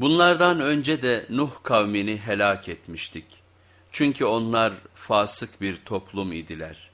Bunlardan önce de Nuh kavmini helak etmiştik. Çünkü onlar fasık bir toplum idiler.